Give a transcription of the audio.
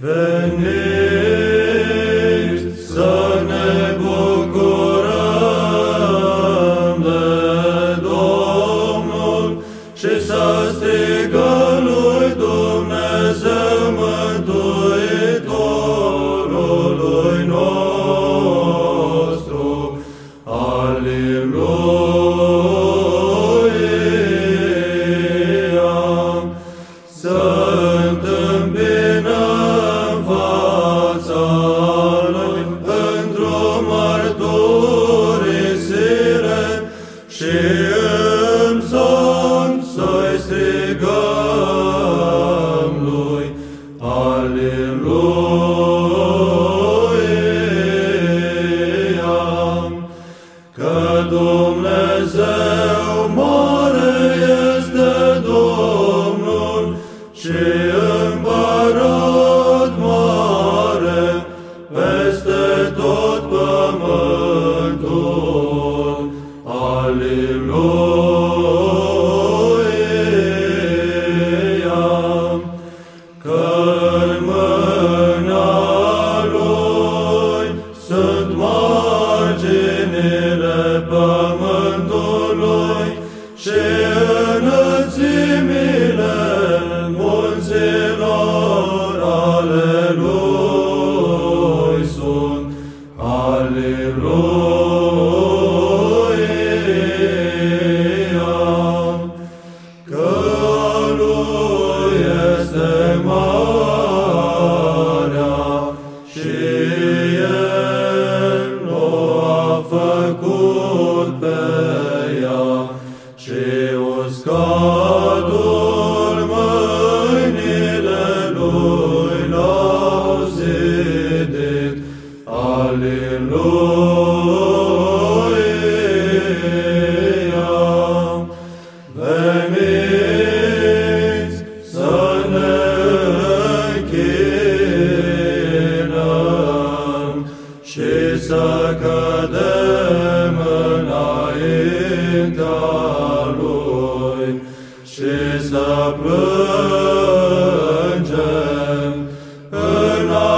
Venez. marginile pământului și înălțimile munților ale lui sunt. Aleluia! Go. înaintea lui și să plângem înaintea